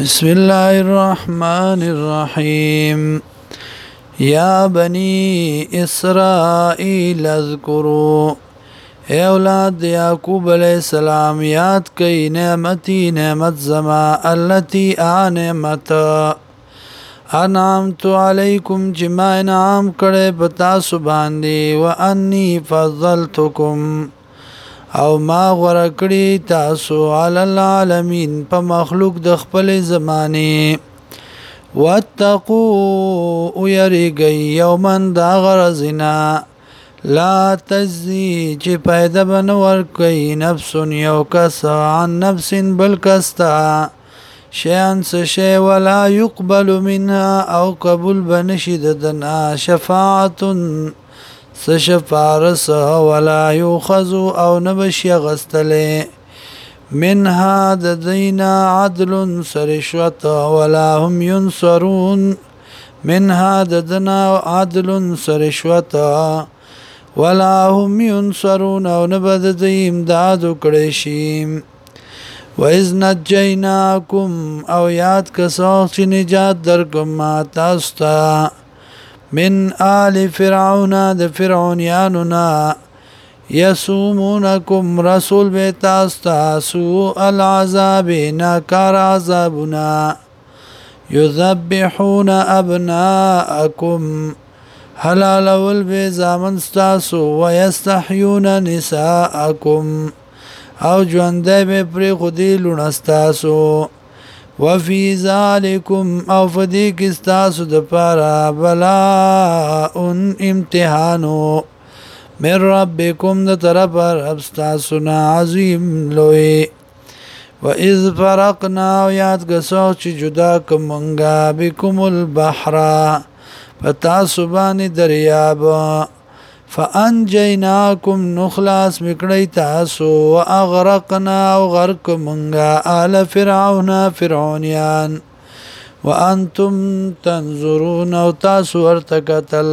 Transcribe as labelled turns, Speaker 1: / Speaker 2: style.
Speaker 1: بسم الله الرحمن الرحيم يا بني إسرائيل اذكروا اے اولاد یعقوب علیہ السلام یاد کئی نعمتی نعمت زما التي آ نعمت انعمت علیکم جما انعام کړه پتا باندي دی و انی فضلتکم او ما غره کړی تاسو عل العالمین په مخلوق د خپل زمانه واتقوا او یریږي یومن دا غرزنا لا تجزی چې پیدا بنور کوي نفس یو کس عن نفس بل کستا شیان سشی ولا یقبل منها او قبول بنشد دنا شفاعتن سشفارس ولا یوخذو او نبشی غستلی منها ددینا عدل سرشوت ولا هم ينصرون منها ددنا عدل سرشوت ولا هم ينصرون او نبد دی امداد کړی شي وَإِذْ نَجَّيْنَاكُمْ أَوْ يَادْ كَسَوْ نِجَاتْ دَرْكُمْ مَا تَاسْتَا من آل فرعون ده فرعون يانونا يسومونكم رسول به العذاب نه عذابنا يذبحون أبناءكم حلال ول منستاسو ويستحيون نساءكم او جوانده بپری خودی لونستاسو وفي ذلكم او فدی کستاسو د پارا بلا ان امتحانو من ربكم د طرف رب ستاسو نا عظیم لوی و اذ فرقنا و یاد کسو چې جدا کومنګا بكم البحر فتاسو باندې دریاب فانجیناکم نخلاص مکړی تاسو واغرقنا او غرق مونږه آل فرعون فرعونیان وانتم تنظرون او تاسو ورته قتل